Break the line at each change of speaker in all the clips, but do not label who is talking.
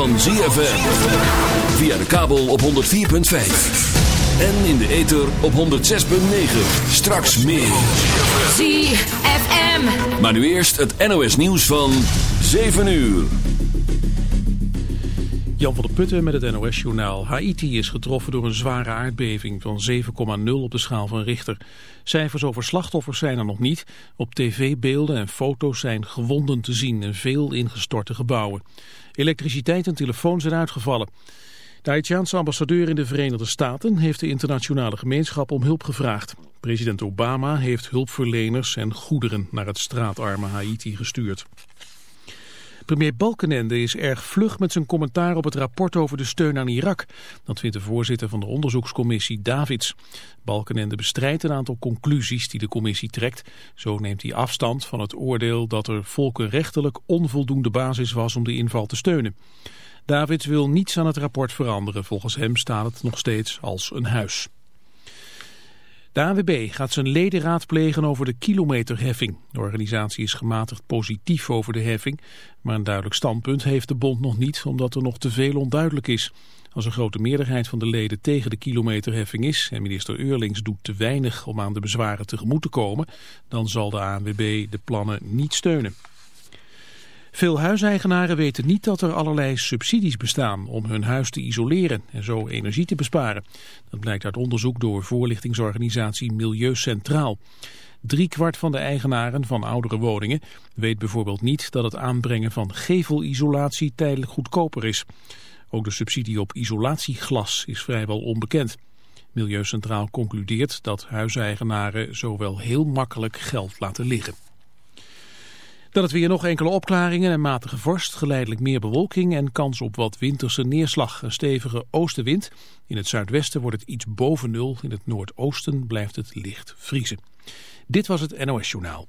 van ZFM. Via de kabel op 104.5. En in de ether op 106.9. Straks meer.
ZFM.
Maar nu eerst het NOS nieuws van 7 uur.
Jan van der Putten met het NOS-journaal. Haiti is getroffen door een zware aardbeving van 7,0 op de schaal van Richter. Cijfers over slachtoffers zijn er nog niet. Op tv-beelden en foto's zijn gewonden te zien en veel ingestorte gebouwen. Elektriciteit en telefoon zijn uitgevallen. De Haitiaanse ambassadeur in de Verenigde Staten heeft de internationale gemeenschap om hulp gevraagd. President Obama heeft hulpverleners en goederen naar het straatarme Haiti gestuurd. Premier Balkenende is erg vlug met zijn commentaar op het rapport over de steun aan Irak. Dat vindt de voorzitter van de onderzoekscommissie Davids. Balkenende bestrijdt een aantal conclusies die de commissie trekt. Zo neemt hij afstand van het oordeel dat er volkenrechtelijk onvoldoende basis was om de inval te steunen. Davids wil niets aan het rapport veranderen. Volgens hem staat het nog steeds als een huis. De AWB gaat zijn leden raadplegen over de kilometerheffing. De organisatie is gematigd positief over de heffing, maar een duidelijk standpunt heeft de bond nog niet, omdat er nog te veel onduidelijk is. Als een grote meerderheid van de leden tegen de kilometerheffing is en minister Eurlings doet te weinig om aan de bezwaren tegemoet te komen, dan zal de ANWB de plannen niet steunen. Veel huiseigenaren weten niet dat er allerlei subsidies bestaan om hun huis te isoleren en zo energie te besparen. Dat blijkt uit onderzoek door voorlichtingsorganisatie Milieu Centraal. Drie kwart van de eigenaren van oudere woningen weet bijvoorbeeld niet dat het aanbrengen van gevelisolatie tijdelijk goedkoper is. Ook de subsidie op isolatieglas is vrijwel onbekend. Milieucentraal concludeert dat huiseigenaren zowel heel makkelijk geld laten liggen. Dan het weer nog enkele opklaringen en matige vorst, geleidelijk meer bewolking en kans op wat winterse neerslag. Een stevige oostenwind. In het zuidwesten wordt het iets boven nul. In het noordoosten blijft het licht vriezen. Dit was het NOS Journaal.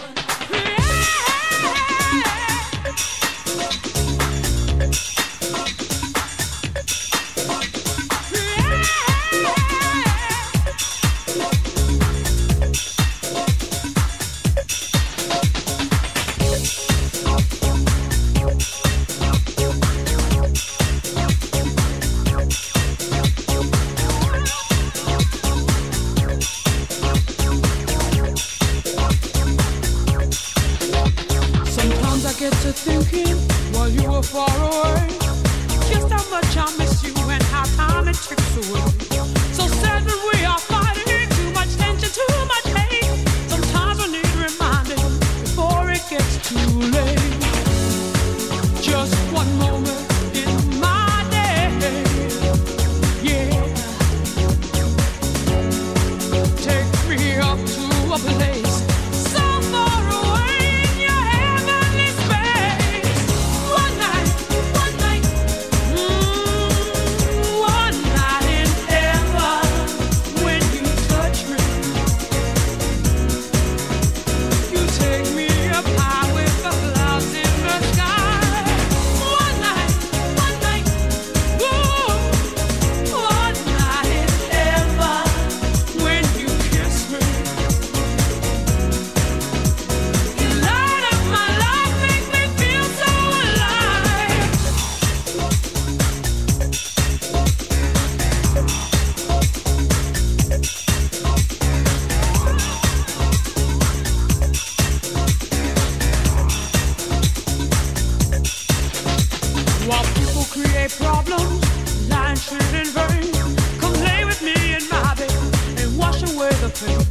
Listen.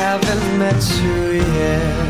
Haven't met you yet.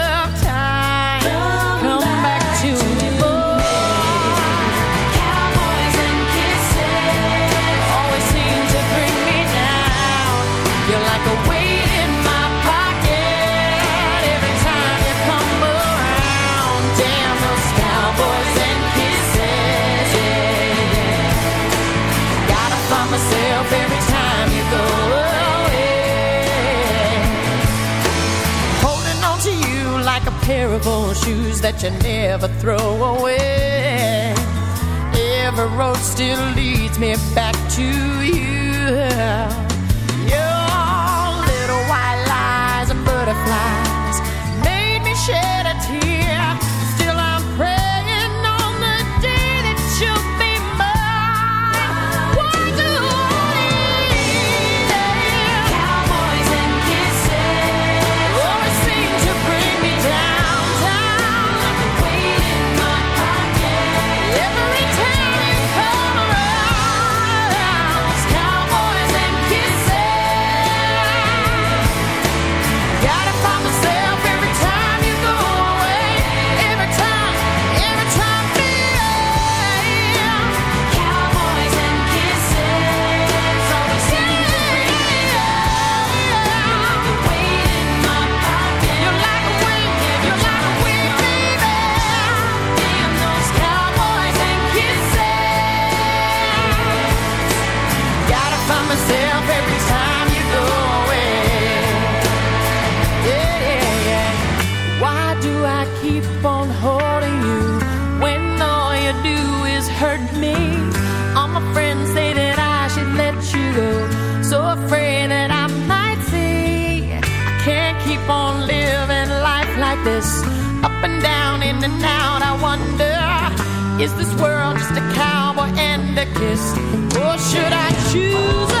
terrible shoes that you never throw away. Every road still leads me back to you. And down,
in
and out, I wonder Is this world just a cowboy and a kiss? Or should I choose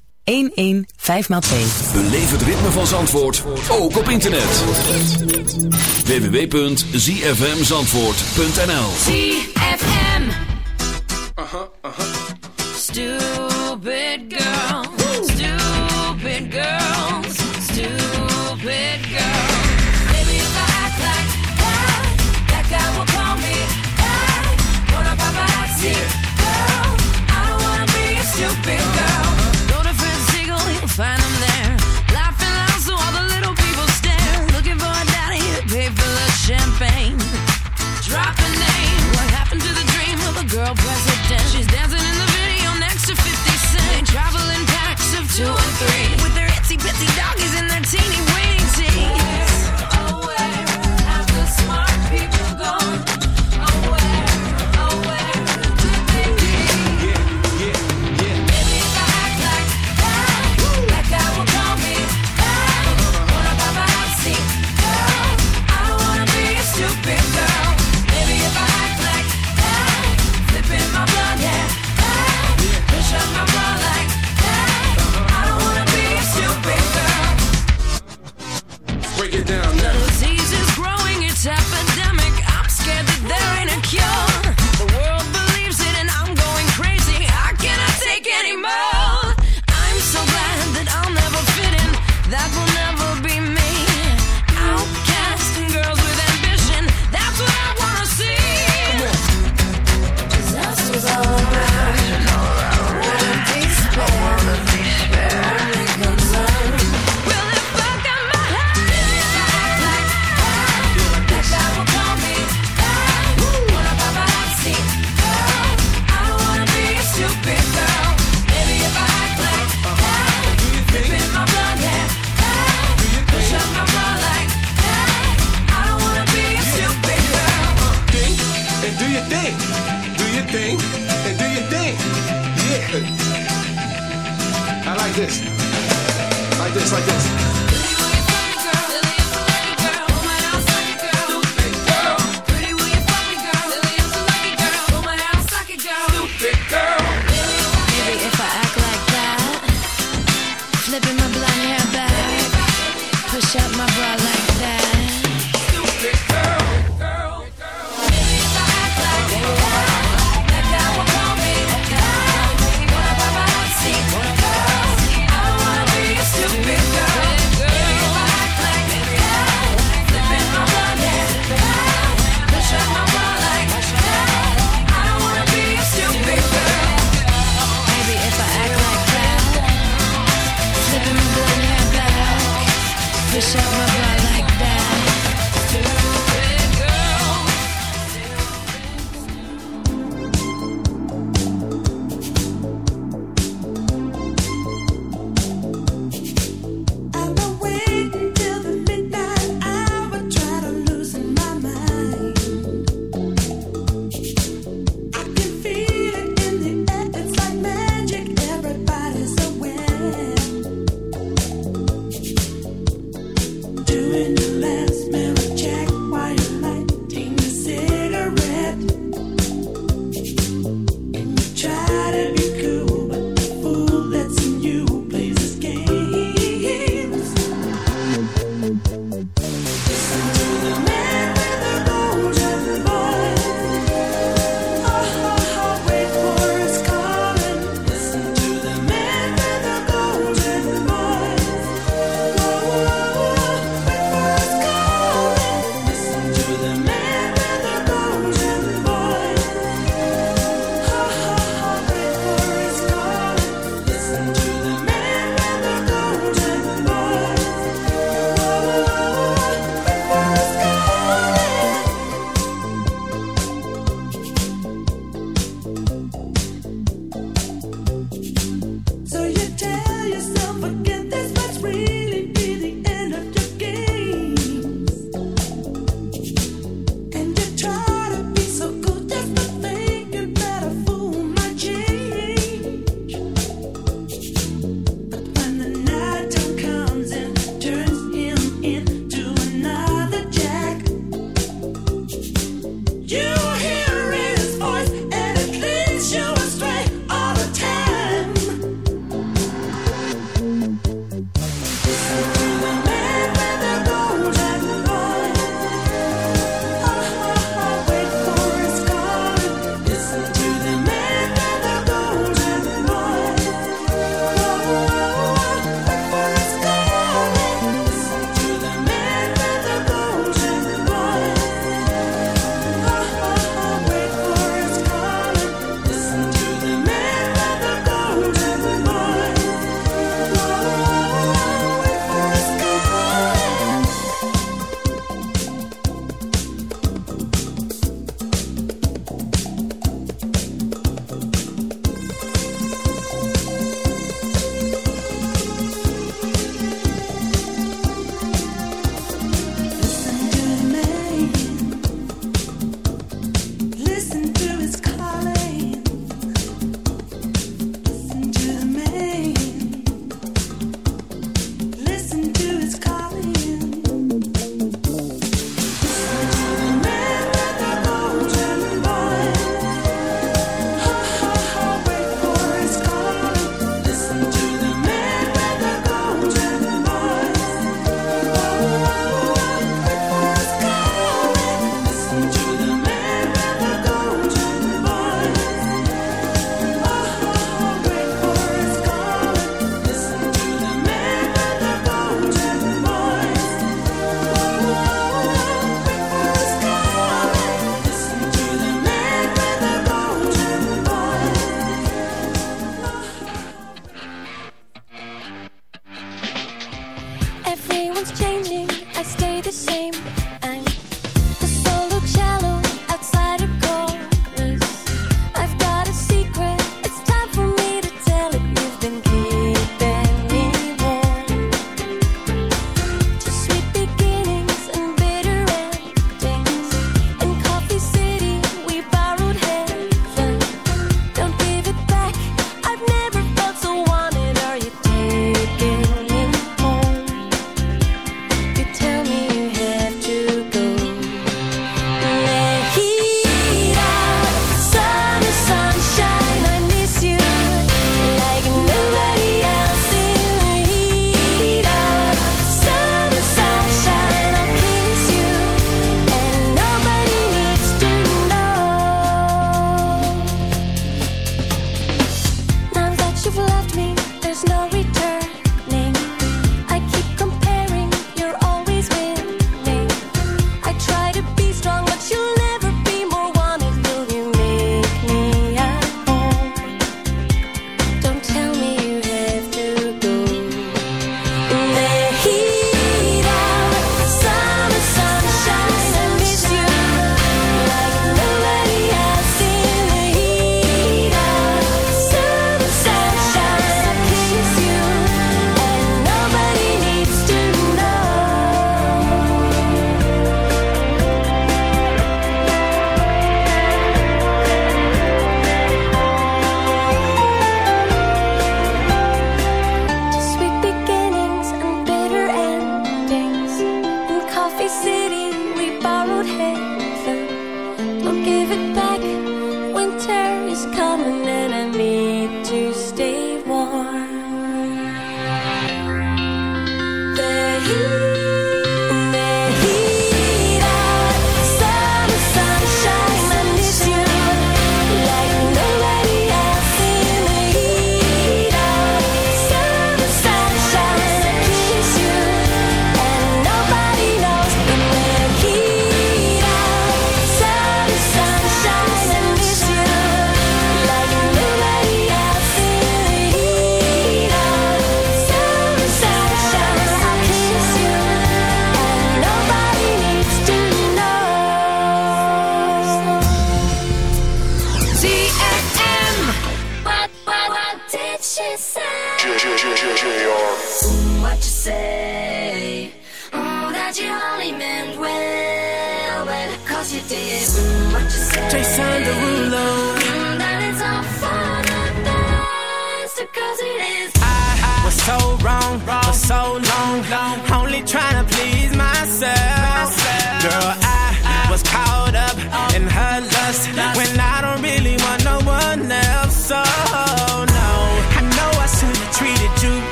115-2.
Beleef het ritme van Zandvoort, ook op internet. www.zfmzandvoort.nl
ZFM uh -huh, uh -huh. Stupid girl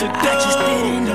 to
do. I
just didn't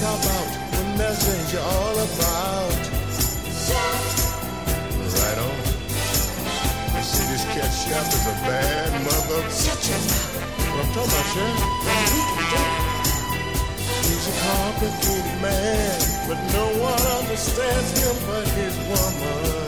cop out when
there's things
you're all
about. Right on. See this cat chef is a bad mother. Shut your mouth. Well, I'm talking about, Sheriff. He's a complicated man, but no one understands him but his woman.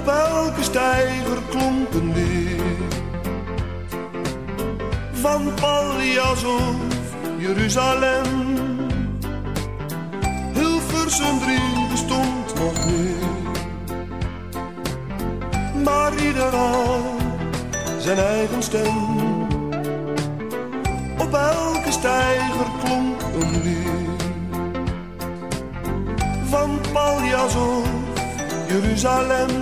Op elke steiger klonk een lied. van Paljas of Jeruzalem. Hilversum drie bestond nog niet, maar ieder had zijn eigen stem. Op elke stijger klonk een lied van Paljas of Jeruzalem.